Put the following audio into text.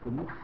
con mucho